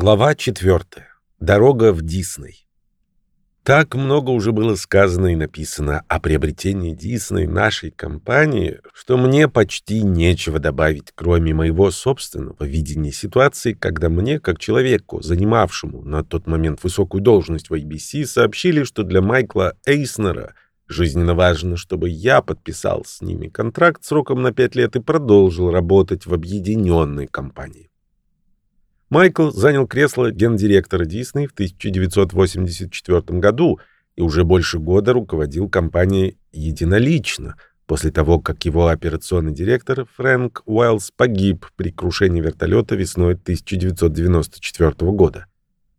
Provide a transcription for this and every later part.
Глава 4. Дорога в Дисней. Так много уже было сказано и написано о приобретении Дисней нашей компании, что мне почти нечего добавить, кроме моего собственного видения ситуации, когда мне, как человеку, занимавшему на тот момент высокую должность в ABC, сообщили, что для Майкла Эйснера жизненно важно, чтобы я подписал с ними контракт сроком на 5 лет и продолжил работать в объединенной компании. Майкл занял кресло гендиректора Дисней в 1984 году и уже больше года руководил компанией единолично, после того, как его операционный директор Фрэнк Уэллс погиб при крушении вертолета весной 1994 года.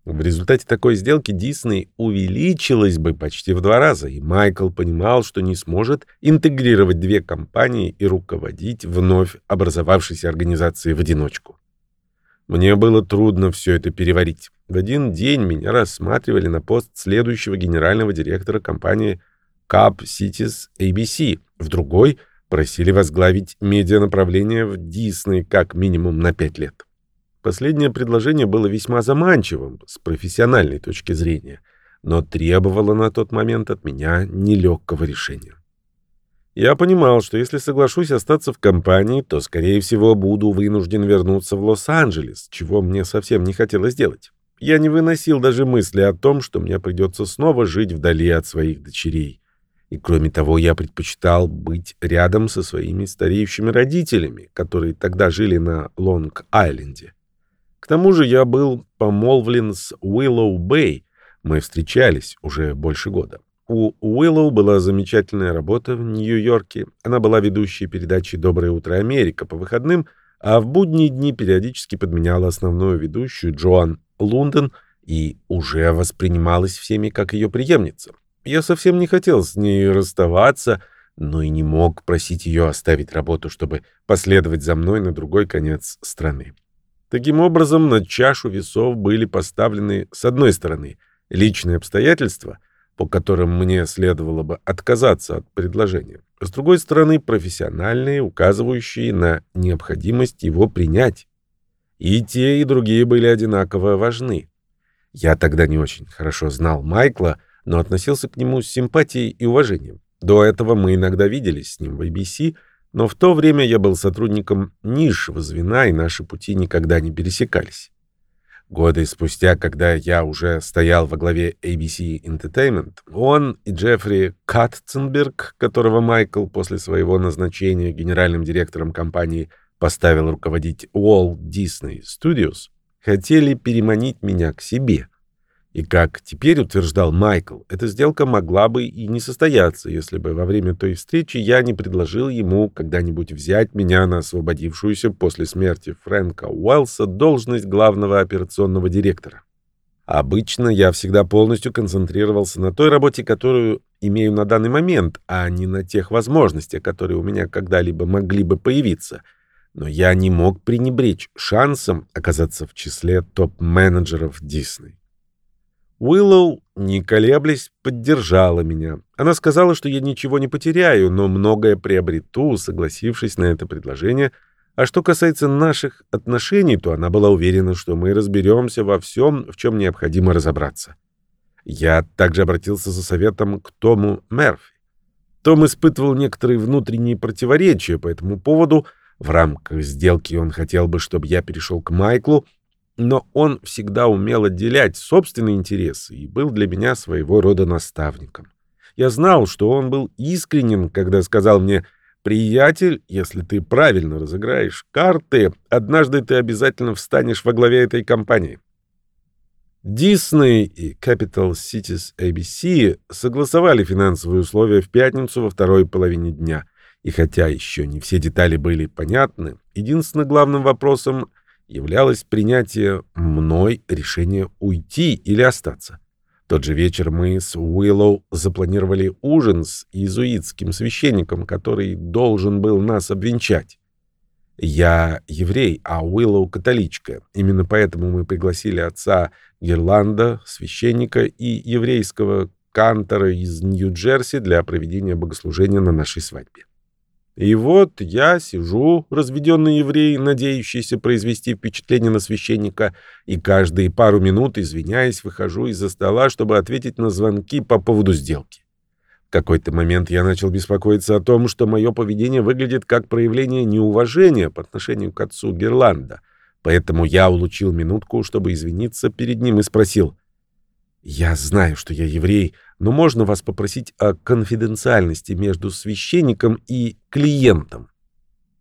В результате такой сделки Дисней увеличилась бы почти в два раза, и Майкл понимал, что не сможет интегрировать две компании и руководить вновь образовавшейся организацией в одиночку. Мне было трудно все это переварить. В один день меня рассматривали на пост следующего генерального директора компании Cap Cities ABC. В другой просили возглавить медианаправление в Disney как минимум на пять лет. Последнее предложение было весьма заманчивым с профессиональной точки зрения, но требовало на тот момент от меня нелегкого решения. Я понимал, что если соглашусь остаться в компании, то, скорее всего, буду вынужден вернуться в Лос-Анджелес, чего мне совсем не хотелось делать. Я не выносил даже мысли о том, что мне придется снова жить вдали от своих дочерей. И кроме того, я предпочитал быть рядом со своими стареющими родителями, которые тогда жили на Лонг-Айленде. К тому же я был помолвлен с Уиллоу Бэй, мы встречались уже больше года. У Уиллоу была замечательная работа в Нью-Йорке. Она была ведущей передачи «Доброе утро, Америка» по выходным, а в будние дни периодически подменяла основную ведущую Джоан Лунден и уже воспринималась всеми как ее преемница. Я совсем не хотел с ней расставаться, но и не мог просить ее оставить работу, чтобы последовать за мной на другой конец страны. Таким образом, на чашу весов были поставлены, с одной стороны, личные обстоятельства — по которым мне следовало бы отказаться от предложения. С другой стороны, профессиональные, указывающие на необходимость его принять. И те, и другие были одинаково важны. Я тогда не очень хорошо знал Майкла, но относился к нему с симпатией и уважением. До этого мы иногда виделись с ним в ABC, но в то время я был сотрудником низшего звена, и наши пути никогда не пересекались. Годы спустя, когда я уже стоял во главе ABC Entertainment, он и Джеффри Катценберг, которого Майкл после своего назначения генеральным директором компании поставил руководить Walt Disney Studios, хотели переманить меня к себе — и как теперь утверждал Майкл, эта сделка могла бы и не состояться, если бы во время той встречи я не предложил ему когда-нибудь взять меня на освободившуюся после смерти Фрэнка Уэллса должность главного операционного директора. Обычно я всегда полностью концентрировался на той работе, которую имею на данный момент, а не на тех возможностях, которые у меня когда-либо могли бы появиться. Но я не мог пренебречь шансом оказаться в числе топ-менеджеров Дисней. Уиллоу, не колеблясь, поддержала меня. Она сказала, что я ничего не потеряю, но многое приобрету, согласившись на это предложение. А что касается наших отношений, то она была уверена, что мы разберемся во всем, в чем необходимо разобраться. Я также обратился за советом к Тому Мерфи. Том испытывал некоторые внутренние противоречия по этому поводу. В рамках сделки он хотел бы, чтобы я перешел к Майклу, но он всегда умел отделять собственные интересы и был для меня своего рода наставником. Я знал, что он был искренен, когда сказал мне «Приятель, если ты правильно разыграешь карты, однажды ты обязательно встанешь во главе этой компании». Disney и Capital Cities ABC согласовали финансовые условия в пятницу во второй половине дня. И хотя еще не все детали были понятны, единственным главным вопросом являлось принятие мной решения уйти или остаться. тот же вечер мы с Уиллоу запланировали ужин с иезуитским священником, который должен был нас обвенчать. Я еврей, а Уиллоу католичка. Именно поэтому мы пригласили отца Герланда, священника и еврейского кантора из Нью-Джерси для проведения богослужения на нашей свадьбе. И вот я сижу, разведенный еврей, надеющийся произвести впечатление на священника, и каждые пару минут, извиняясь, выхожу из-за стола, чтобы ответить на звонки по поводу сделки. В какой-то момент я начал беспокоиться о том, что мое поведение выглядит как проявление неуважения по отношению к отцу Герланда. Поэтому я улучил минутку, чтобы извиниться перед ним и спросил. «Я знаю, что я еврей, но можно вас попросить о конфиденциальности между священником и клиентом?»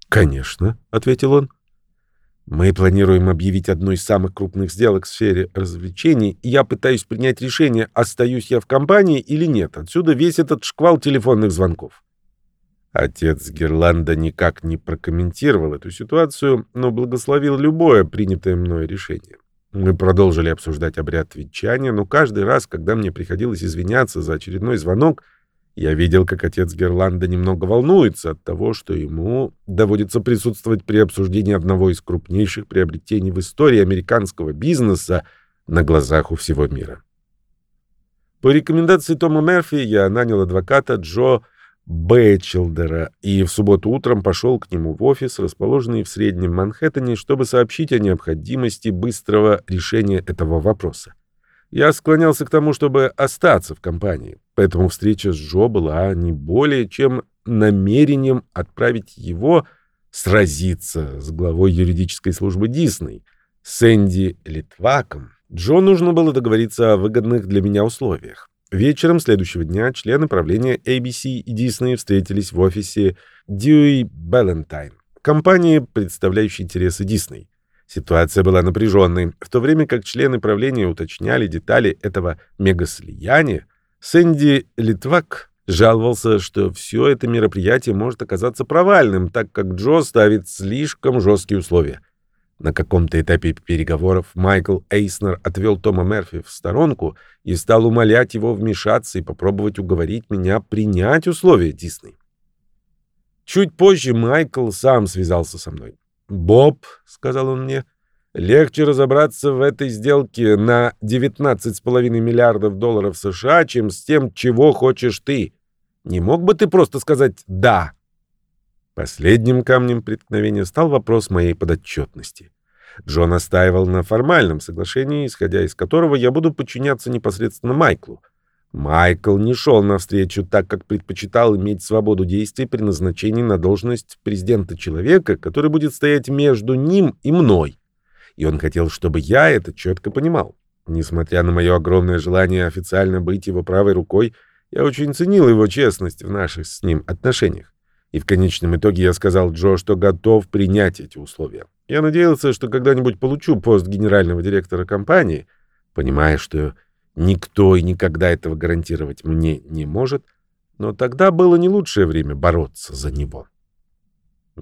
«Конечно», — ответил он. Мы планируем объявить одну из самых крупных сделок в сфере развлечений, и я пытаюсь принять решение, остаюсь я в компании или нет. Отсюда весь этот шквал телефонных звонков. Отец Герланда никак не прокомментировал эту ситуацию, но благословил любое принятое мной решение. Мы продолжили обсуждать обряд ветчания, но каждый раз, когда мне приходилось извиняться за очередной звонок, я видел, как отец Герланда немного волнуется от того, что ему доводится присутствовать при обсуждении одного из крупнейших приобретений в истории американского бизнеса на глазах у всего мира. По рекомендации Тома Мерфи я нанял адвоката Джо Бэтчелдера и в субботу утром пошел к нему в офис, расположенный в Среднем Манхэттене, чтобы сообщить о необходимости быстрого решения этого вопроса. Я склонялся к тому, чтобы остаться в компании, поэтому встреча с Джо была не более чем намерением отправить его сразиться с главой юридической службы Дисней, Сэнди Литваком. Джо нужно было договориться о выгодных для меня условиях. Вечером следующего дня члены правления ABC и Disney встретились в офисе Dewey Ballantyne, компании, представляющей интересы Disney. Ситуация была напряженной. В то время как члены правления уточняли детали этого мегаслияния, Сэнди Литвак жаловался, что все это мероприятие может оказаться провальным, так как Джо ставит слишком жесткие условия. На каком-то этапе переговоров Майкл Эйснер отвел Тома Мерфи в сторонку и стал умолять его вмешаться и попробовать уговорить меня принять условия Дисней. Чуть позже Майкл сам связался со мной. «Боб», — сказал он мне, — «легче разобраться в этой сделке на 19,5 миллиардов долларов США, чем с тем, чего хочешь ты. Не мог бы ты просто сказать «да»?» Последним камнем преткновения стал вопрос моей подотчетности. Джон настаивал на формальном соглашении, исходя из которого я буду подчиняться непосредственно Майклу — Майкл не шел навстречу, так как предпочитал иметь свободу действий при назначении на должность президента человека, который будет стоять между ним и мной. И он хотел, чтобы я это четко понимал. Несмотря на мое огромное желание официально быть его правой рукой, я очень ценил его честность в наших с ним отношениях. И в конечном итоге я сказал Джо, что готов принять эти условия. Я надеялся, что когда-нибудь получу пост генерального директора компании, понимая, что Никто и никогда этого гарантировать мне не может, но тогда было не лучшее время бороться за него.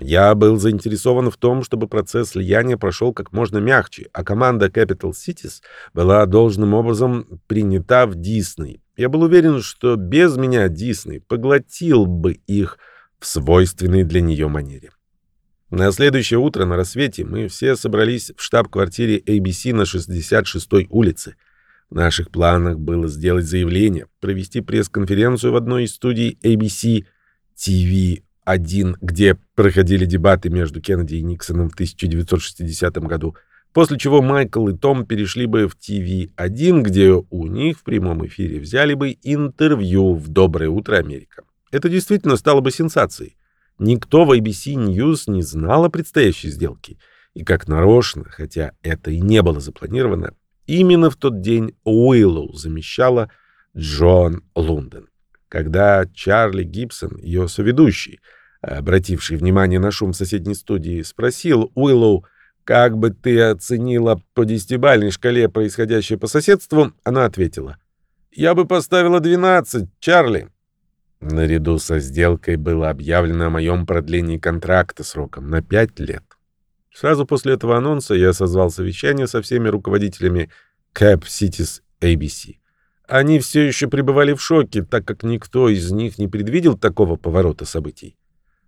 Я был заинтересован в том, чтобы процесс слияния прошел как можно мягче, а команда Capital Cities была должным образом принята в Дисней. Я был уверен, что без меня Дисней поглотил бы их свойственной для нее манере. На следующее утро на рассвете мы все собрались в штаб-квартире ABC на 66-й улице. В наших планах было сделать заявление, провести пресс-конференцию в одной из студий ABC TV1, где проходили дебаты между Кеннеди и Никсоном в 1960 году, после чего Майкл и Том перешли бы в TV1, где у них в прямом эфире взяли бы интервью в «Доброе утро, Америка». Это действительно стало бы сенсацией. Никто в ABC News не знал о предстоящей сделке. И как нарочно, хотя это и не было запланировано, Именно в тот день Уиллоу замещала Джон Лунден. Когда Чарли Гибсон, ее соведущий, обративший внимание на шум в соседней студии, спросил Уиллоу, как бы ты оценила по десятибалльной шкале происходящее по соседству, она ответила, «Я бы поставила 12, Чарли». Наряду со сделкой было объявлено о моем продлении контракта сроком на 5 лет. Сразу после этого анонса я созвал совещание со всеми руководителями Cap Cities ABC. Они все еще пребывали в шоке, так как никто из них не предвидел такого поворота событий.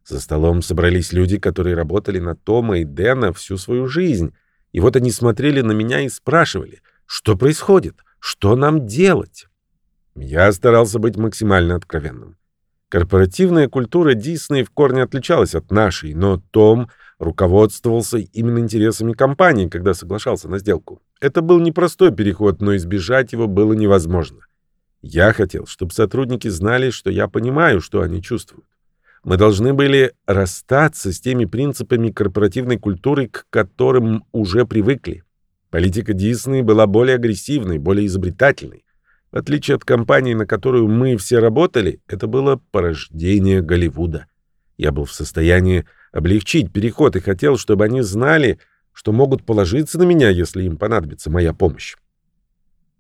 За столом собрались люди, которые работали на Тома и Дэна всю свою жизнь. И вот они смотрели на меня и спрашивали, что происходит, что нам делать. Я старался быть максимально откровенным. Корпоративная культура Дисней в корне отличалась от нашей, но Том руководствовался именно интересами компании, когда соглашался на сделку. Это был непростой переход, но избежать его было невозможно. Я хотел, чтобы сотрудники знали, что я понимаю, что они чувствуют. Мы должны были расстаться с теми принципами корпоративной культуры, к которым уже привыкли. Политика Дисней была более агрессивной, более изобретательной. В отличие от компании, на которую мы все работали, это было порождение Голливуда. Я был в состоянии облегчить переход и хотел, чтобы они знали, что могут положиться на меня, если им понадобится моя помощь.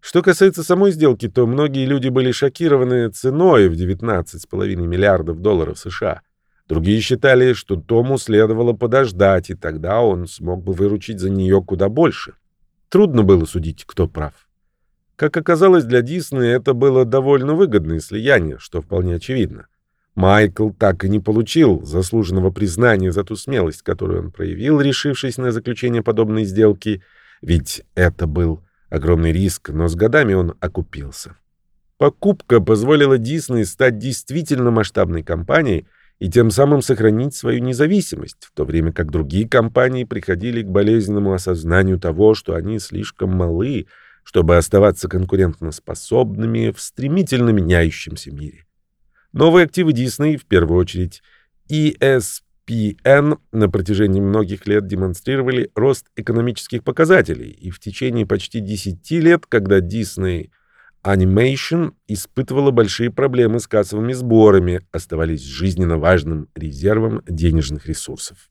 Что касается самой сделки, то многие люди были шокированы ценой в 19,5 миллиардов долларов США. Другие считали, что Тому следовало подождать, и тогда он смог бы выручить за нее куда больше. Трудно было судить, кто прав. Как оказалось, для Диснея это было довольно выгодное слияние, что вполне очевидно. Майкл так и не получил заслуженного признания за ту смелость, которую он проявил, решившись на заключение подобной сделки, ведь это был огромный риск, но с годами он окупился. Покупка позволила Дисней стать действительно масштабной компанией и тем самым сохранить свою независимость, в то время как другие компании приходили к болезненному осознанию того, что они слишком малы, чтобы оставаться конкурентоспособными в стремительно меняющемся мире. Новые активы Disney, в первую очередь ESPN, на протяжении многих лет демонстрировали рост экономических показателей, и в течение почти 10 лет, когда Disney Animation испытывала большие проблемы с кассовыми сборами, оставались жизненно важным резервом денежных ресурсов.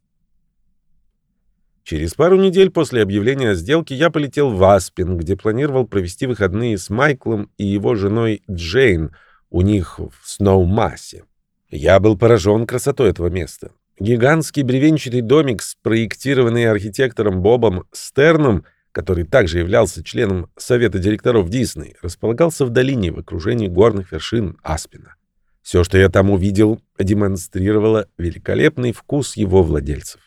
Через пару недель после объявления о сделке я полетел в Аспен, где планировал провести выходные с Майклом и его женой Джейн – у них в Сноумассе. Я был поражен красотой этого места. Гигантский бревенчатый домик, спроектированный архитектором Бобом Стерном, который также являлся членом совета директоров Дисней, располагался в долине в окружении горных вершин Аспина. Все, что я там увидел, демонстрировало великолепный вкус его владельцев.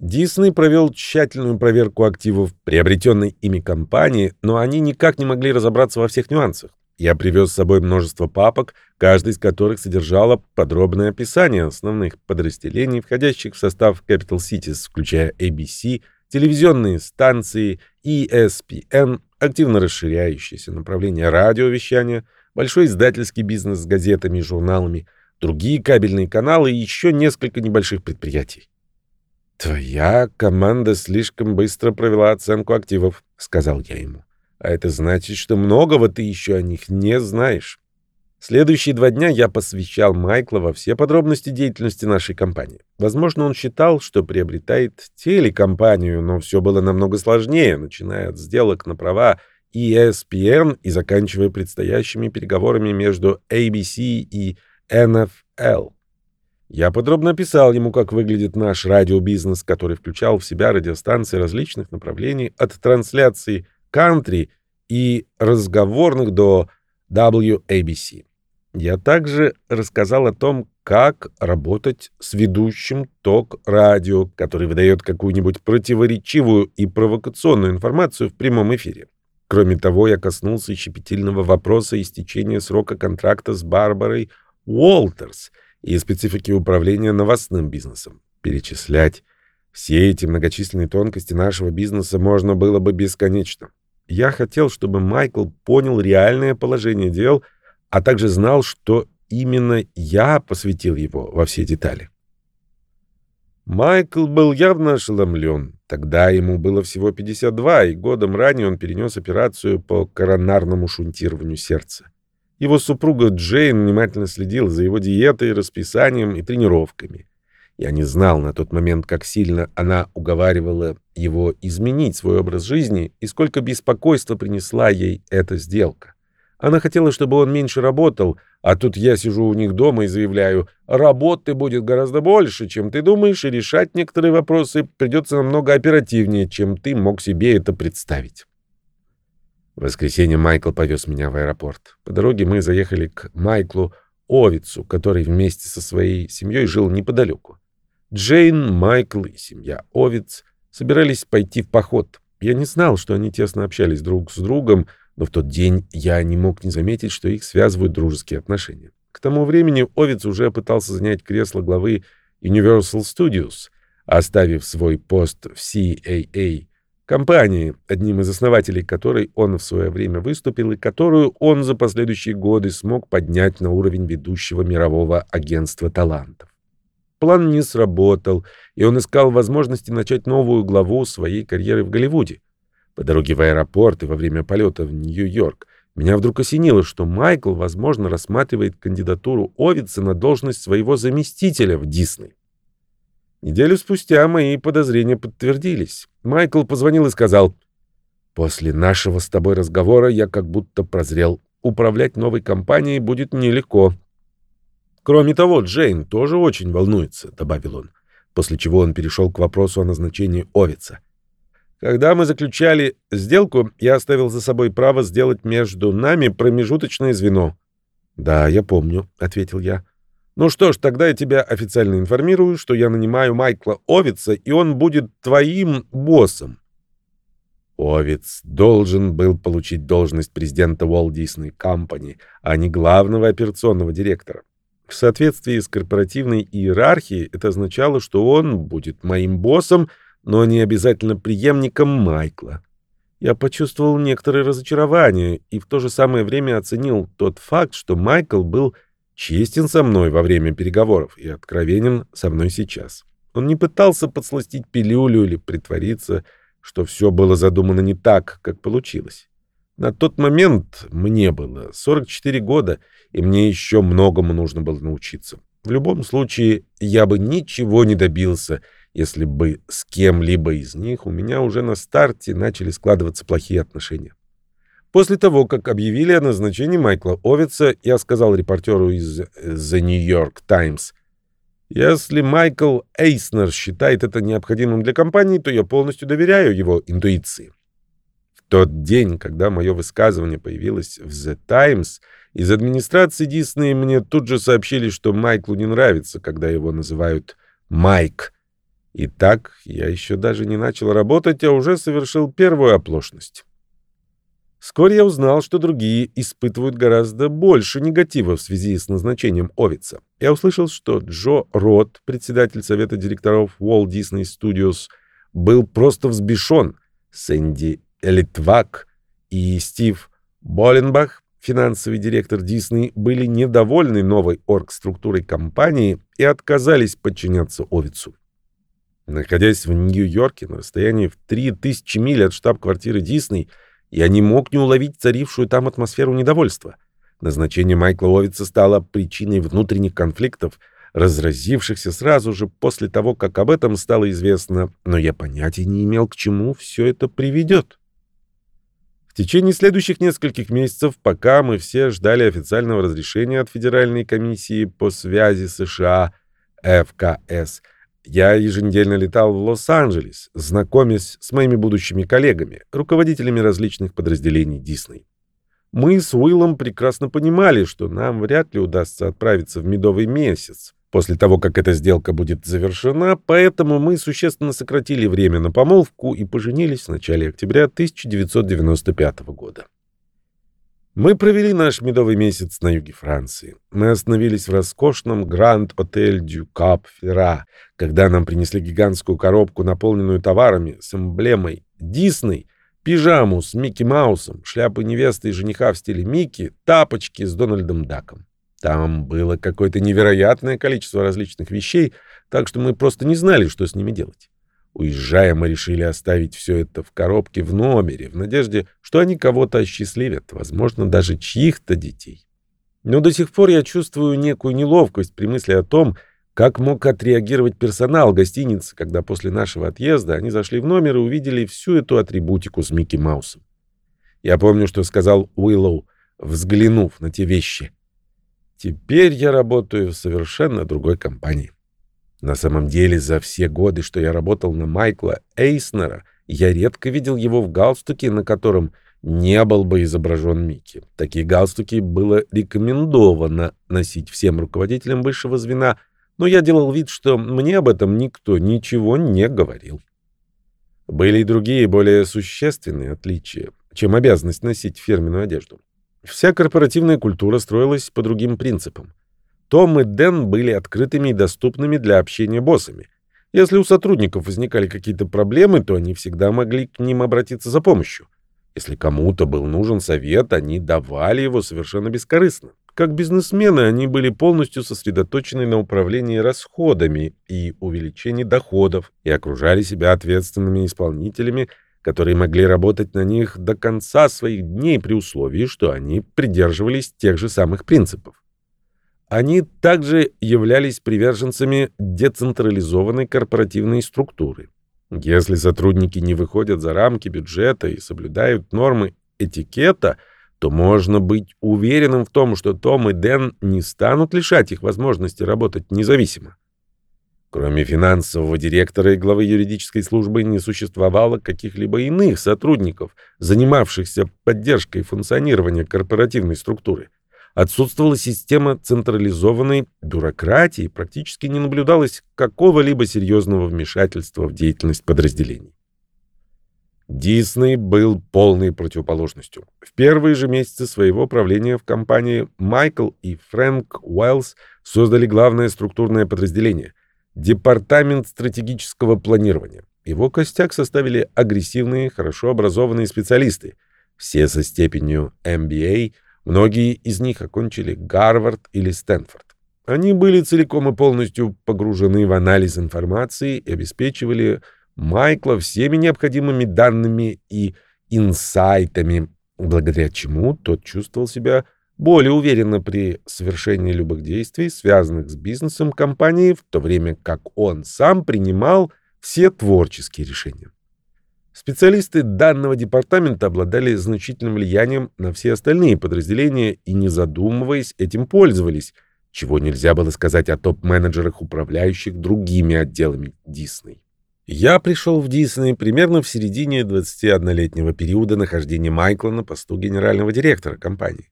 Дисней провел тщательную проверку активов приобретенной ими компании, но они никак не могли разобраться во всех нюансах. Я привез с собой множество папок, каждая из которых содержала подробное описание основных подразделений, входящих в состав Capital Cities, включая ABC, телевизионные станции, ESPN, активно расширяющееся направление радиовещания, большой издательский бизнес с газетами и журналами, другие кабельные каналы и еще несколько небольших предприятий. «Твоя команда слишком быстро провела оценку активов», — сказал я ему. А это значит, что многого ты еще о них не знаешь. Следующие два дня я посвящал Майкла во все подробности деятельности нашей компании. Возможно, он считал, что приобретает телекомпанию, но все было намного сложнее, начиная от сделок на права ESPN и заканчивая предстоящими переговорами между ABC и NFL. Я подробно описал ему, как выглядит наш радиобизнес, который включал в себя радиостанции различных направлений от трансляции кантри и разговорных до WABC. Я также рассказал о том, как работать с ведущим ток-радио, который выдает какую-нибудь противоречивую и провокационную информацию в прямом эфире. Кроме того, я коснулся щепетильного вопроса истечения срока контракта с Барбарой Уолтерс и специфики управления новостным бизнесом. Перечислять все эти многочисленные тонкости нашего бизнеса можно было бы бесконечно. Я хотел, чтобы Майкл понял реальное положение дел, а также знал, что именно я посвятил его во все детали. Майкл был явно ошеломлен. Тогда ему было всего 52, и годом ранее он перенес операцию по коронарному шунтированию сердца. Его супруга Джейн внимательно следила за его диетой, расписанием и тренировками. Я не знал на тот момент, как сильно она уговаривала его изменить свой образ жизни и сколько беспокойства принесла ей эта сделка. Она хотела, чтобы он меньше работал, а тут я сижу у них дома и заявляю, работы будет гораздо больше, чем ты думаешь, и решать некоторые вопросы придется намного оперативнее, чем ты мог себе это представить. В воскресенье Майкл повез меня в аэропорт. По дороге мы заехали к Майклу Овицу, который вместе со своей семьей жил неподалеку. Джейн, Майкл и семья Овец собирались пойти в поход. Я не знал, что они тесно общались друг с другом, но в тот день я не мог не заметить, что их связывают дружеские отношения. К тому времени Овец уже пытался занять кресло главы Universal Studios, оставив свой пост в CAA компании, одним из основателей которой он в свое время выступил и которую он за последующие годы смог поднять на уровень ведущего мирового агентства талантов. План не сработал, и он искал возможности начать новую главу своей карьеры в Голливуде. По дороге в аэропорт и во время полета в Нью-Йорк меня вдруг осенило, что Майкл, возможно, рассматривает кандидатуру Овица на должность своего заместителя в Дисней. Неделю спустя мои подозрения подтвердились. Майкл позвонил и сказал, «После нашего с тобой разговора я как будто прозрел. Управлять новой компанией будет нелегко». «Кроме того, Джейн тоже очень волнуется», — добавил он, после чего он перешел к вопросу о назначении Овица. «Когда мы заключали сделку, я оставил за собой право сделать между нами промежуточное звено». «Да, я помню», — ответил я. Ну что ж, тогда я тебя официально информирую, что я нанимаю Майкла Овица, и он будет твоим боссом. Овец должен был получить должность президента Walt Disney Company, а не главного операционного директора. В соответствии с корпоративной иерархией это означало, что он будет моим боссом, но не обязательно преемником Майкла. Я почувствовал некоторое разочарование и в то же самое время оценил тот факт, что Майкл был честен со мной во время переговоров и откровенен со мной сейчас. Он не пытался подсластить пилюлю или притвориться, что все было задумано не так, как получилось. На тот момент мне было 44 года, и мне еще многому нужно было научиться. В любом случае, я бы ничего не добился, если бы с кем-либо из них у меня уже на старте начали складываться плохие отношения. После того, как объявили о назначении Майкла Овица, я сказал репортеру из The New York Times, «Если Майкл Эйснер считает это необходимым для компании, то я полностью доверяю его интуиции». В тот день, когда мое высказывание появилось в The Times, из администрации Дисней мне тут же сообщили, что Майклу не нравится, когда его называют «Майк». И так я еще даже не начал работать, а уже совершил первую оплошность. Вскоре я узнал, что другие испытывают гораздо больше негатива в связи с назначением Овица. Я услышал, что Джо Рот, председатель совета директоров Walt Disney Studios, был просто взбешен. Сэнди Элитвак и Стив Боленбах, финансовый директор Дисней, были недовольны новой оргструктурой компании и отказались подчиняться Овицу. Находясь в Нью-Йорке на расстоянии в 3000 миль от штаб-квартиры Дисней, я не мог не уловить царившую там атмосферу недовольства. Назначение Майкла Овица стало причиной внутренних конфликтов, разразившихся сразу же после того, как об этом стало известно, но я понятия не имел, к чему все это приведет. В течение следующих нескольких месяцев, пока мы все ждали официального разрешения от Федеральной комиссии по связи США ФКС, я еженедельно летал в Лос-Анджелес, знакомясь с моими будущими коллегами, руководителями различных подразделений Дисней. Мы с Уиллом прекрасно понимали, что нам вряд ли удастся отправиться в медовый месяц после того, как эта сделка будет завершена, поэтому мы существенно сократили время на помолвку и поженились в начале октября 1995 года. Мы провели наш медовый месяц на юге Франции. Мы остановились в роскошном Гранд-отель Дю Кап Ферра, когда нам принесли гигантскую коробку, наполненную товарами с эмблемой Дисней, пижаму с Микки Маусом, шляпы невесты и жениха в стиле Микки, тапочки с Дональдом Даком. Там было какое-то невероятное количество различных вещей, так что мы просто не знали, что с ними делать. Уезжая, мы решили оставить все это в коробке в номере, в надежде, что они кого-то осчастливят, возможно, даже чьих-то детей. Но до сих пор я чувствую некую неловкость при мысли о том, как мог отреагировать персонал гостиницы, когда после нашего отъезда они зашли в номер и увидели всю эту атрибутику с Микки Маусом. Я помню, что сказал Уиллоу, взглянув на те вещи. «Теперь я работаю в совершенно другой компании». На самом деле, за все годы, что я работал на Майкла Эйснера, я редко видел его в галстуке, на котором не был бы изображен Микки. Такие галстуки было рекомендовано носить всем руководителям высшего звена, но я делал вид, что мне об этом никто ничего не говорил. Были и другие, более существенные отличия, чем обязанность носить фирменную одежду. Вся корпоративная культура строилась по другим принципам — Том и Дэн были открытыми и доступными для общения боссами. Если у сотрудников возникали какие-то проблемы, то они всегда могли к ним обратиться за помощью. Если кому-то был нужен совет, они давали его совершенно бескорыстно. Как бизнесмены они были полностью сосредоточены на управлении расходами и увеличении доходов и окружали себя ответственными исполнителями, которые могли работать на них до конца своих дней при условии, что они придерживались тех же самых принципов. Они также являлись приверженцами децентрализованной корпоративной структуры. Если сотрудники не выходят за рамки бюджета и соблюдают нормы этикета, то можно быть уверенным в том, что Том и Дэн не станут лишать их возможности работать независимо. Кроме финансового директора и главы юридической службы не существовало каких-либо иных сотрудников, занимавшихся поддержкой функционирования корпоративной структуры. Отсутствовала система централизованной бюрократии, практически не наблюдалось какого-либо серьезного вмешательства в деятельность подразделений. Дисней был полной противоположностью. В первые же месяцы своего правления в компании Майкл и Фрэнк Уэллс создали главное структурное подразделение – Департамент стратегического планирования. Его костяк составили агрессивные, хорошо образованные специалисты, все со степенью MBA – Многие из них окончили Гарвард или Стэнфорд. Они были целиком и полностью погружены в анализ информации и обеспечивали Майкла всеми необходимыми данными и инсайтами, благодаря чему тот чувствовал себя более уверенно при совершении любых действий, связанных с бизнесом компании, в то время как он сам принимал все творческие решения. Специалисты данного департамента обладали значительным влиянием на все остальные подразделения и, не задумываясь, этим пользовались, чего нельзя было сказать о топ-менеджерах, управляющих другими отделами Дисней. Я пришел в Дисней примерно в середине 21-летнего периода нахождения Майкла на посту генерального директора компании.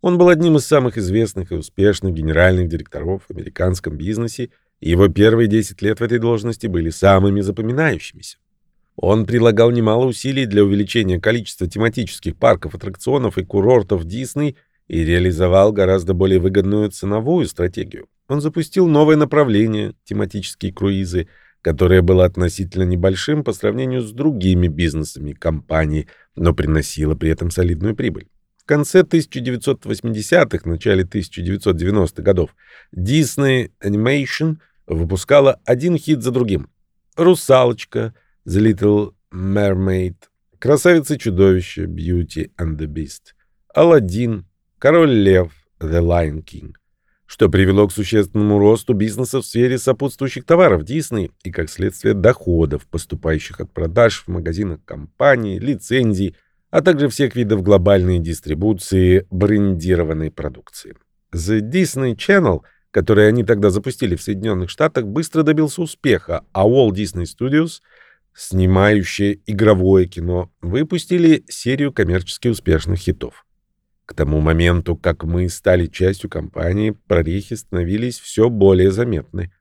Он был одним из самых известных и успешных генеральных директоров в американском бизнесе, и его первые 10 лет в этой должности были самыми запоминающимися. Он прилагал немало усилий для увеличения количества тематических парков, аттракционов и курортов Дисней и реализовал гораздо более выгодную ценовую стратегию. Он запустил новое направление – тематические круизы, которое было относительно небольшим по сравнению с другими бизнесами компании, но приносило при этом солидную прибыль. В конце 1980-х, начале 1990-х годов Disney Animation выпускала один хит за другим. «Русалочка», The Little Mermaid, Красавица и чудовище, Beauty and the Beast, Аладдин, Король Лев, The Lion King, что привело к существенному росту бизнеса в сфере сопутствующих товаров Disney и, как следствие, доходов, поступающих от продаж в магазинах компании, лицензий, а также всех видов глобальной дистрибуции брендированной продукции. The Disney Channel, который они тогда запустили в Соединенных Штатах, быстро добился успеха, а Walt Disney Studios — снимающие игровое кино, выпустили серию коммерчески успешных хитов. К тому моменту, как мы стали частью компании, прорехи становились все более заметны.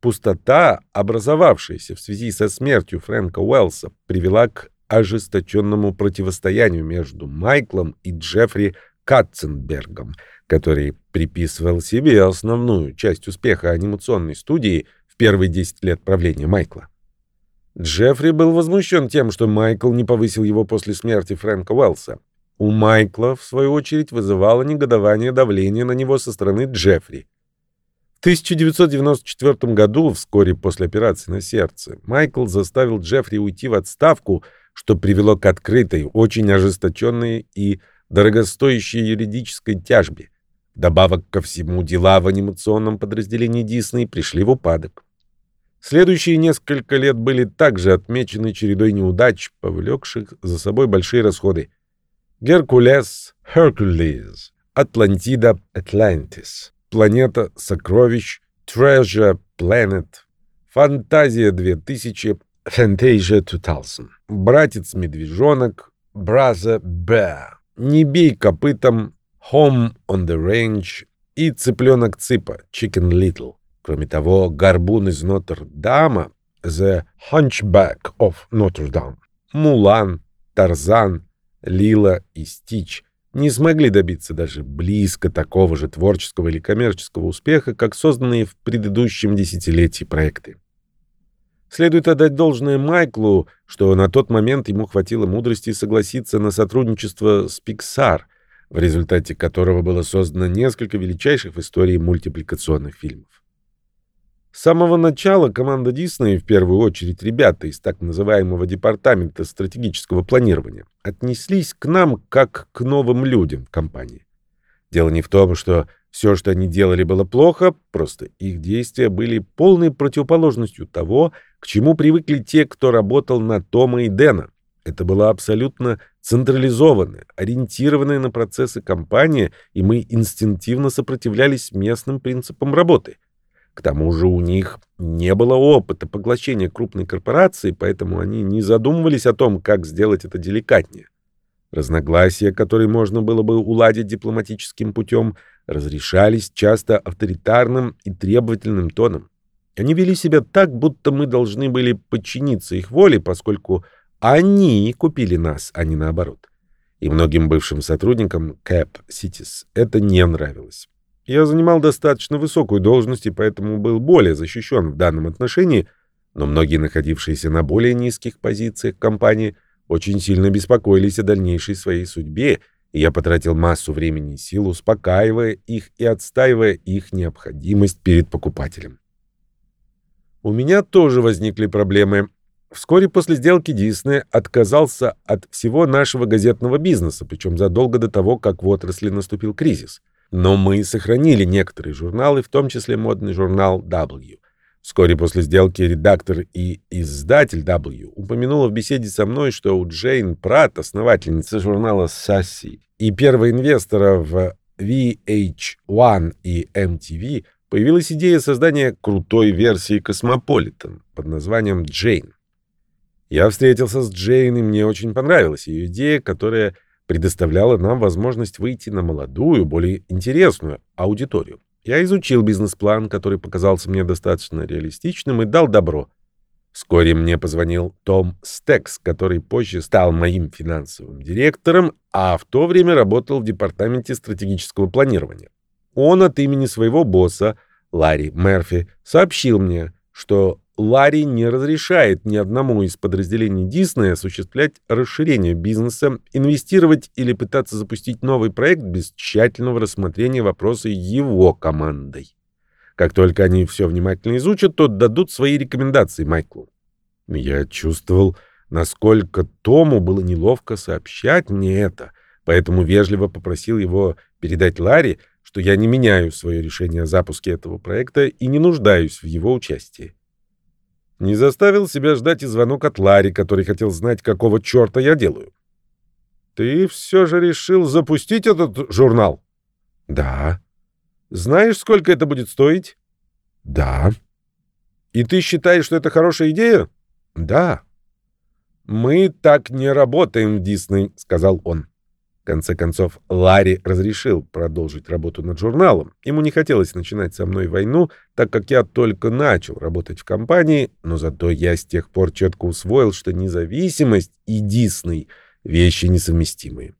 Пустота, образовавшаяся в связи со смертью Фрэнка Уэллса, привела к ожесточенному противостоянию между Майклом и Джеффри Катценбергом, который приписывал себе основную часть успеха анимационной студии в первые 10 лет правления Майкла. Джеффри был возмущен тем, что Майкл не повысил его после смерти Фрэнка Уэллса. У Майкла, в свою очередь, вызывало негодование давление на него со стороны Джеффри. В 1994 году, вскоре после операции на сердце, Майкл заставил Джеффри уйти в отставку, что привело к открытой, очень ожесточенной и дорогостоящей юридической тяжбе. Добавок ко всему, дела в анимационном подразделении Дисней пришли в упадок. Следующие несколько лет были также отмечены чередой неудач, повлекших за собой большие расходы. Геркулес, Hercules, Атлантида, Atlantis, Планета сокровищ, Treasure Planet, Фантазия 2000, Fantasia 2000, Братец-медвежонок, Brother Bear, Не бей копытом, Home on the Range и Цыпленок Цыпа, Chicken Little. Кроме того, горбун из Нотр-Дама, The Hunchback of Notre Dame, Мулан, Тарзан, Лила и Стич, не смогли добиться даже близко такого же творческого или коммерческого успеха, как созданные в предыдущем десятилетии проекты. Следует отдать должное Майклу, что на тот момент ему хватило мудрости согласиться на сотрудничество с Pixar, в результате которого было создано несколько величайших в истории мультипликационных фильмов. С самого начала команда Дисней, в первую очередь ребята из так называемого департамента стратегического планирования, отнеслись к нам как к новым людям в компании. Дело не в том, что все, что они делали, было плохо, просто их действия были полной противоположностью того, к чему привыкли те, кто работал на Тома и Дэна. Это была абсолютно централизованная, ориентированная на процессы компания, и мы инстинктивно сопротивлялись местным принципам работы. К тому же у них не было опыта поглощения крупной корпорации, поэтому они не задумывались о том, как сделать это деликатнее. Разногласия, которые можно было бы уладить дипломатическим путем, разрешались часто авторитарным и требовательным тоном. Они вели себя так, будто мы должны были подчиниться их воле, поскольку они купили нас, а не наоборот. И многим бывшим сотрудникам Cap Cities это не нравилось. Я занимал достаточно высокую должность и поэтому был более защищен в данном отношении, но многие, находившиеся на более низких позициях компании, очень сильно беспокоились о дальнейшей своей судьбе и я потратил массу времени и сил, успокаивая их и отстаивая их необходимость перед покупателем. У меня тоже возникли проблемы. Вскоре после сделки Дисней отказался от всего нашего газетного бизнеса, причем задолго до того, как в отрасли наступил кризис. Но мы сохранили некоторые журналы, в том числе модный журнал W. Вскоре после сделки редактор и издатель W упомянула в беседе со мной, что у Джейн Пратт, основательницы журнала Sassy и первого инвестора в VH1 и MTV, появилась идея создания крутой версии Cosmopolitan под названием Джейн. Я встретился с Джейн, и мне очень понравилась ее идея, которая предоставляла нам возможность выйти на молодую, более интересную аудиторию. Я изучил бизнес-план, который показался мне достаточно реалистичным, и дал добро. Вскоре мне позвонил Том Стекс, который позже стал моим финансовым директором, а в то время работал в департаменте стратегического планирования. Он от имени своего босса, Ларри Мерфи, сообщил мне, что Ларри не разрешает ни одному из подразделений Диснея осуществлять расширение бизнеса, инвестировать или пытаться запустить новый проект без тщательного рассмотрения вопроса его командой. Как только они все внимательно изучат, то дадут свои рекомендации Майклу. Я чувствовал, насколько Тому было неловко сообщать мне это, поэтому вежливо попросил его передать Ларри, что я не меняю свое решение о запуске этого проекта и не нуждаюсь в его участии. Не заставил себя ждать и звонок от Ларри, который хотел знать, какого черта я делаю. «Ты все же решил запустить этот журнал?» «Да». «Знаешь, сколько это будет стоить?» «Да». «И ты считаешь, что это хорошая идея?» «Да». «Мы так не работаем в Дисней», — сказал он конце концов, Ларри разрешил продолжить работу над журналом. Ему не хотелось начинать со мной войну, так как я только начал работать в компании, но зато я с тех пор четко усвоил, что независимость и Дисней — вещи несовместимые.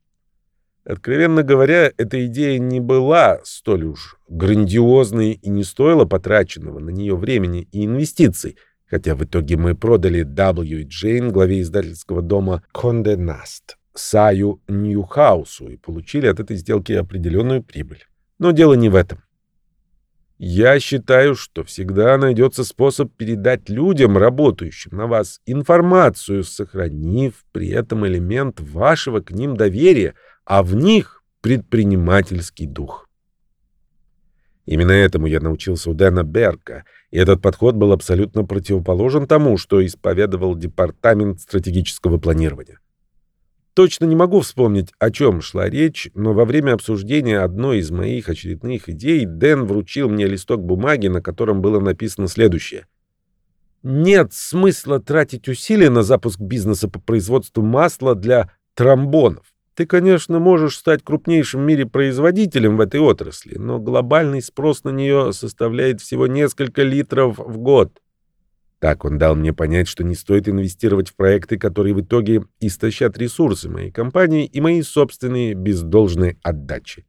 Откровенно говоря, эта идея не была столь уж грандиозной и не стоила потраченного на нее времени и инвестиций, хотя в итоге мы продали W. Джейн, главе издательского дома Conde Nast. Саю Ньюхаусу и получили от этой сделки определенную прибыль. Но дело не в этом. Я считаю, что всегда найдется способ передать людям, работающим на вас, информацию, сохранив при этом элемент вашего к ним доверия, а в них предпринимательский дух. Именно этому я научился у Дэна Берка, и этот подход был абсолютно противоположен тому, что исповедовал Департамент стратегического планирования. Точно не могу вспомнить, о чем шла речь, но во время обсуждения одной из моих очередных идей Дэн вручил мне листок бумаги, на котором было написано следующее. «Нет смысла тратить усилия на запуск бизнеса по производству масла для тромбонов. Ты, конечно, можешь стать крупнейшим в мире производителем в этой отрасли, но глобальный спрос на нее составляет всего несколько литров в год. Так он дал мне понять, что не стоит инвестировать в проекты, которые в итоге истощат ресурсы моей компании и мои собственные без должной отдачи.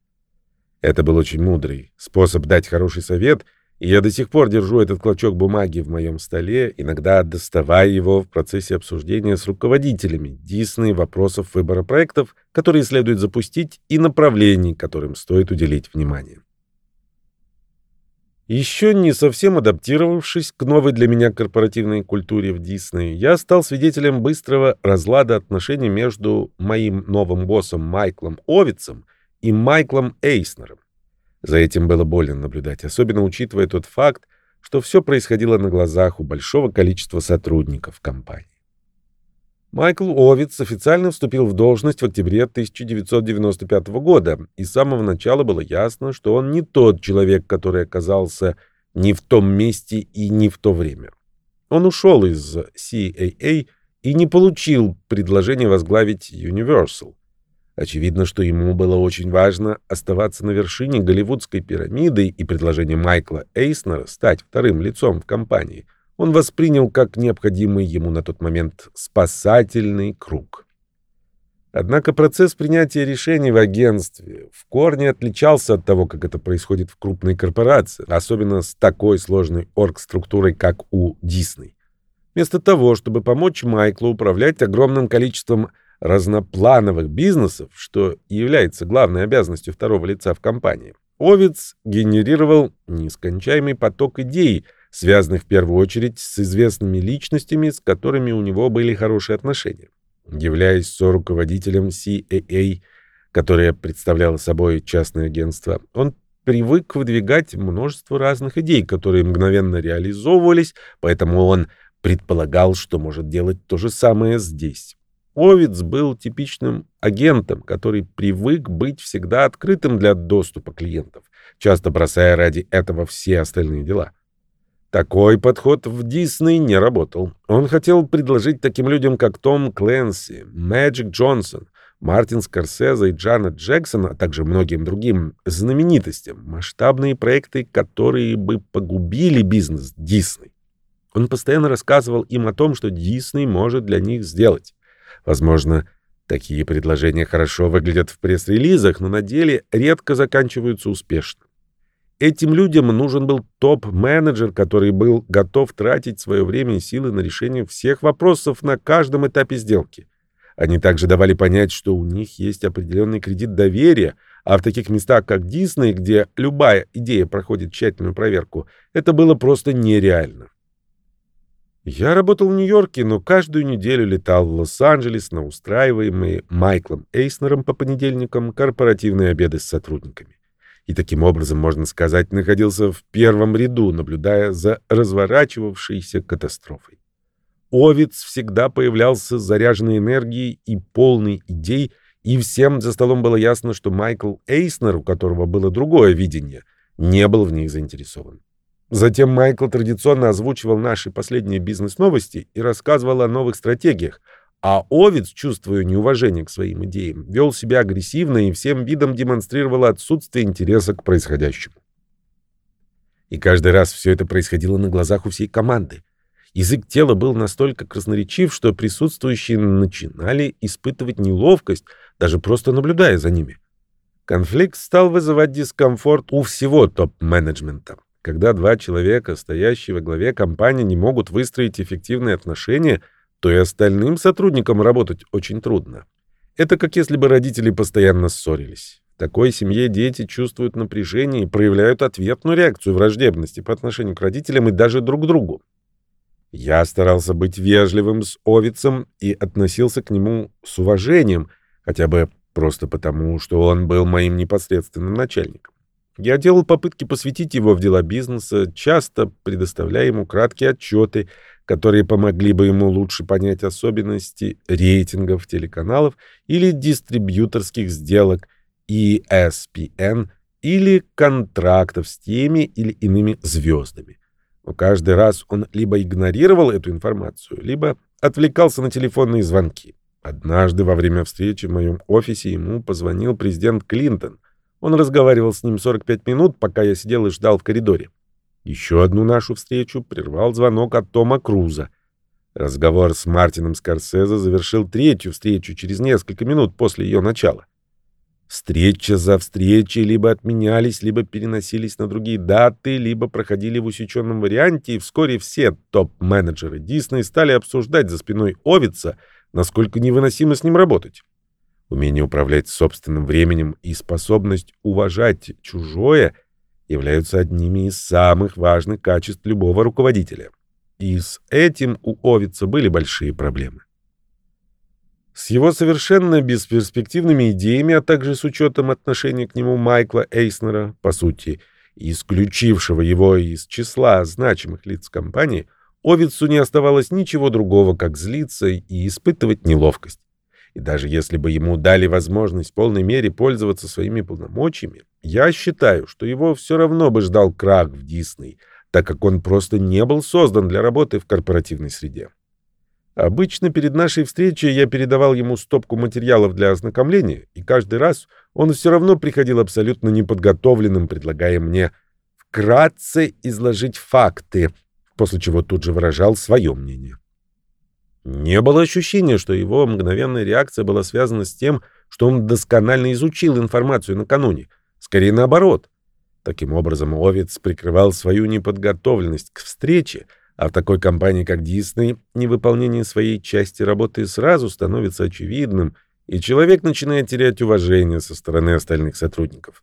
Это был очень мудрый способ дать хороший совет, и я до сих пор держу этот клочок бумаги в моем столе, иногда доставая его в процессе обсуждения с руководителями Дисней вопросов выбора проектов, которые следует запустить, и направлений, которым стоит уделить внимание. Еще не совсем адаптировавшись к новой для меня корпоративной культуре в Дисней, я стал свидетелем быстрого разлада отношений между моим новым боссом Майклом Овицем и Майклом Эйснером. За этим было больно наблюдать, особенно учитывая тот факт, что все происходило на глазах у большого количества сотрудников компании. Майкл Овиц официально вступил в должность в октябре 1995 года, и с самого начала было ясно, что он не тот человек, который оказался не в том месте и не в то время. Он ушел из CAA и не получил предложение возглавить Universal. Очевидно, что ему было очень важно оставаться на вершине голливудской пирамиды, и предложение Майкла Эйснера стать вторым лицом в компании – он воспринял как необходимый ему на тот момент спасательный круг. Однако процесс принятия решений в агентстве в корне отличался от того, как это происходит в крупной корпорации, особенно с такой сложной оргструктурой, как у Disney. Вместо того, чтобы помочь Майклу управлять огромным количеством разноплановых бизнесов, что является главной обязанностью второго лица в компании, Овец генерировал нескончаемый поток идей – связанных в первую очередь с известными личностями, с которыми у него были хорошие отношения. Являясь соруководителем CAA, которое представляло собой частное агентство, он привык выдвигать множество разных идей, которые мгновенно реализовывались, поэтому он предполагал, что может делать то же самое здесь. Овец был типичным агентом, который привык быть всегда открытым для доступа клиентов, часто бросая ради этого все остальные дела. Такой подход в Дисней не работал. Он хотел предложить таким людям, как Том Кленси, Мэджик Джонсон, Мартин Скорсезе и Джанет Джексон, а также многим другим знаменитостям, масштабные проекты, которые бы погубили бизнес Дисней. Он постоянно рассказывал им о том, что Дисней может для них сделать. Возможно, такие предложения хорошо выглядят в пресс-релизах, но на деле редко заканчиваются успешно. Этим людям нужен был топ-менеджер, который был готов тратить свое время и силы на решение всех вопросов на каждом этапе сделки. Они также давали понять, что у них есть определенный кредит доверия, а в таких местах, как Дисней, где любая идея проходит тщательную проверку, это было просто нереально. Я работал в Нью-Йорке, но каждую неделю летал в Лос-Анджелес на устраиваемые Майклом Эйснером по понедельникам корпоративные обеды с сотрудниками и таким образом, можно сказать, находился в первом ряду, наблюдая за разворачивавшейся катастрофой. Овец всегда появлялся заряженной энергией и полный идей, и всем за столом было ясно, что Майкл Эйснер, у которого было другое видение, не был в них заинтересован. Затем Майкл традиционно озвучивал наши последние бизнес-новости и рассказывал о новых стратегиях, а Овец, чувствуя неуважение к своим идеям, вел себя агрессивно и всем видом демонстрировал отсутствие интереса к происходящему. И каждый раз все это происходило на глазах у всей команды. Язык тела был настолько красноречив, что присутствующие начинали испытывать неловкость, даже просто наблюдая за ними. Конфликт стал вызывать дискомфорт у всего топ-менеджмента. Когда два человека, стоящие во главе компании, не могут выстроить эффективные отношения – то и остальным сотрудникам работать очень трудно. Это как если бы родители постоянно ссорились. В такой семье дети чувствуют напряжение и проявляют ответную реакцию враждебности по отношению к родителям и даже друг к другу. Я старался быть вежливым с Овицем и относился к нему с уважением, хотя бы просто потому, что он был моим непосредственным начальником. Я делал попытки посвятить его в дела бизнеса, часто предоставляя ему краткие отчеты, которые помогли бы ему лучше понять особенности рейтингов телеканалов или дистрибьюторских сделок ESPN или контрактов с теми или иными звездами. Но каждый раз он либо игнорировал эту информацию, либо отвлекался на телефонные звонки. Однажды во время встречи в моем офисе ему позвонил президент Клинтон. Он разговаривал с ним 45 минут, пока я сидел и ждал в коридоре. Еще одну нашу встречу прервал звонок от Тома Круза. Разговор с Мартином Скорсезе завершил третью встречу через несколько минут после ее начала. Встреча за встречей либо отменялись, либо переносились на другие даты, либо проходили в усеченном варианте, и вскоре все топ-менеджеры Дисней стали обсуждать за спиной Овица, насколько невыносимо с ним работать. Умение управлять собственным временем и способность уважать чужое являются одними из самых важных качеств любого руководителя. И с этим у Овица были большие проблемы. С его совершенно бесперспективными идеями, а также с учетом отношения к нему Майкла Эйснера, по сути, исключившего его из числа значимых лиц компании, Овицу не оставалось ничего другого, как злиться и испытывать неловкость. И даже если бы ему дали возможность в полной мере пользоваться своими полномочиями, я считаю, что его все равно бы ждал крах в Дисней, так как он просто не был создан для работы в корпоративной среде. Обычно перед нашей встречей я передавал ему стопку материалов для ознакомления, и каждый раз он все равно приходил абсолютно неподготовленным, предлагая мне вкратце изложить факты, после чего тут же выражал свое мнение. Не было ощущения, что его мгновенная реакция была связана с тем, что он досконально изучил информацию накануне. Скорее наоборот. Таким образом, Овец прикрывал свою неподготовленность к встрече, а в такой компании, как Дисней, невыполнение своей части работы сразу становится очевидным, и человек начинает терять уважение со стороны остальных сотрудников.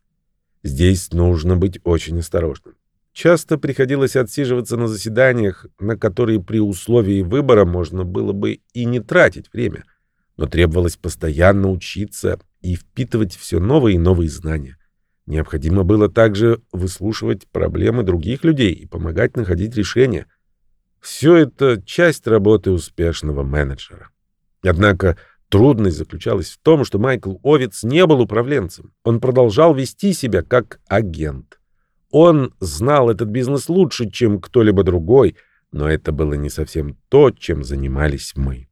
Здесь нужно быть очень осторожным. Часто приходилось отсиживаться на заседаниях, на которые при условии выбора можно было бы и не тратить время, но требовалось постоянно учиться и впитывать все новые и новые знания. Необходимо было также выслушивать проблемы других людей и помогать находить решения. Все это часть работы успешного менеджера. Однако трудность заключалась в том, что Майкл Овец не был управленцем. Он продолжал вести себя как агент. Он знал этот бизнес лучше, чем кто-либо другой, но это было не совсем то, чем занимались мы.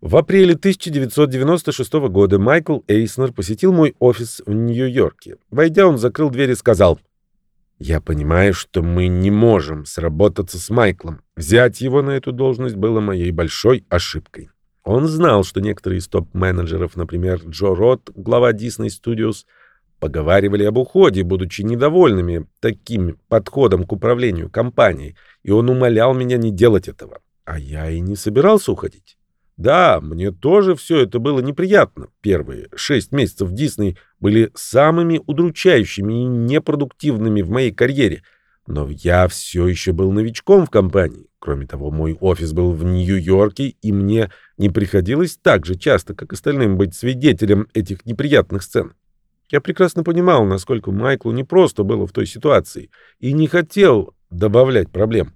В апреле 1996 года Майкл Эйснер посетил мой офис в Нью-Йорке. Войдя, он закрыл дверь и сказал, «Я понимаю, что мы не можем сработаться с Майклом. Взять его на эту должность было моей большой ошибкой». Он знал, что некоторые из топ-менеджеров, например, Джо Рот, глава Disney Studios, Поговаривали об уходе, будучи недовольными таким подходом к управлению компанией, и он умолял меня не делать этого. А я и не собирался уходить. Да, мне тоже все это было неприятно. Первые шесть месяцев в Дисней были самыми удручающими и непродуктивными в моей карьере. Но я все еще был новичком в компании. Кроме того, мой офис был в Нью-Йорке, и мне не приходилось так же часто, как остальным, быть свидетелем этих неприятных сцен. Я прекрасно понимал, насколько Майклу непросто было в той ситуации, и не хотел добавлять проблем.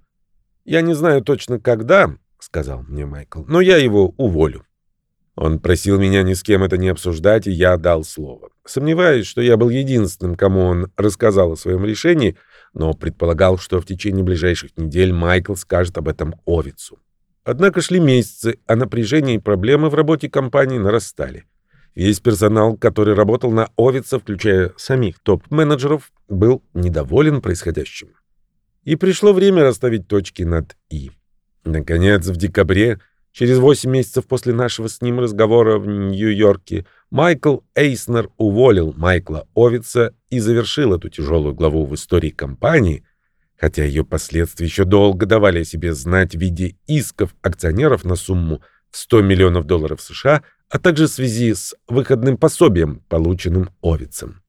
«Я не знаю точно когда», — сказал мне Майкл, — «но я его уволю». Он просил меня ни с кем это не обсуждать, и я дал слово. Сомневаюсь, что я был единственным, кому он рассказал о своем решении, но предполагал, что в течение ближайших недель Майкл скажет об этом Овицу. Однако шли месяцы, а напряжение и проблемы в работе компании нарастали. Весь персонал, который работал на Овица, включая самих топ-менеджеров, был недоволен происходящим. И пришло время расставить точки над «и». Наконец, в декабре, через 8 месяцев после нашего с ним разговора в Нью-Йорке, Майкл Эйснер уволил Майкла Овица и завершил эту тяжелую главу в истории компании, хотя ее последствия еще долго давали о себе знать в виде исков акционеров на сумму в 100 миллионов долларов США – а также в связи с выходным пособием, полученным Овицем.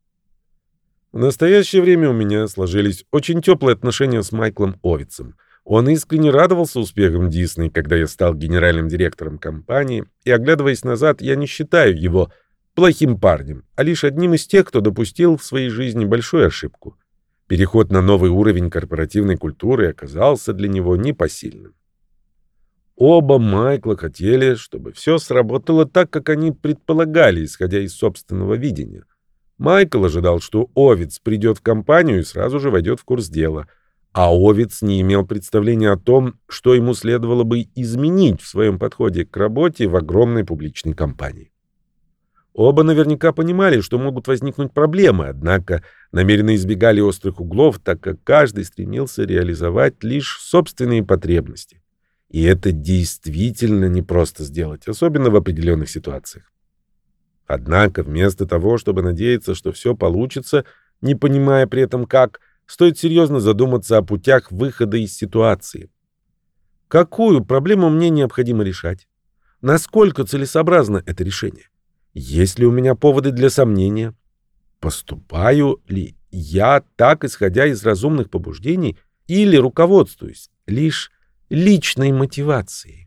В настоящее время у меня сложились очень теплые отношения с Майклом Овицем. Он искренне радовался успехам Дисней, когда я стал генеральным директором компании, и, оглядываясь назад, я не считаю его плохим парнем, а лишь одним из тех, кто допустил в своей жизни большую ошибку. Переход на новый уровень корпоративной культуры оказался для него непосильным. Оба Майкла хотели, чтобы все сработало так, как они предполагали, исходя из собственного видения. Майкл ожидал, что Овец придет в компанию и сразу же войдет в курс дела, а Овец не имел представления о том, что ему следовало бы изменить в своем подходе к работе в огромной публичной компании. Оба наверняка понимали, что могут возникнуть проблемы, однако намеренно избегали острых углов, так как каждый стремился реализовать лишь собственные потребности. И это действительно непросто сделать, особенно в определенных ситуациях. Однако вместо того, чтобы надеяться, что все получится, не понимая при этом как, стоит серьезно задуматься о путях выхода из ситуации. Какую проблему мне необходимо решать? Насколько целесообразно это решение? Есть ли у меня поводы для сомнения? Поступаю ли я так, исходя из разумных побуждений, или руководствуюсь лишь личной мотивацией?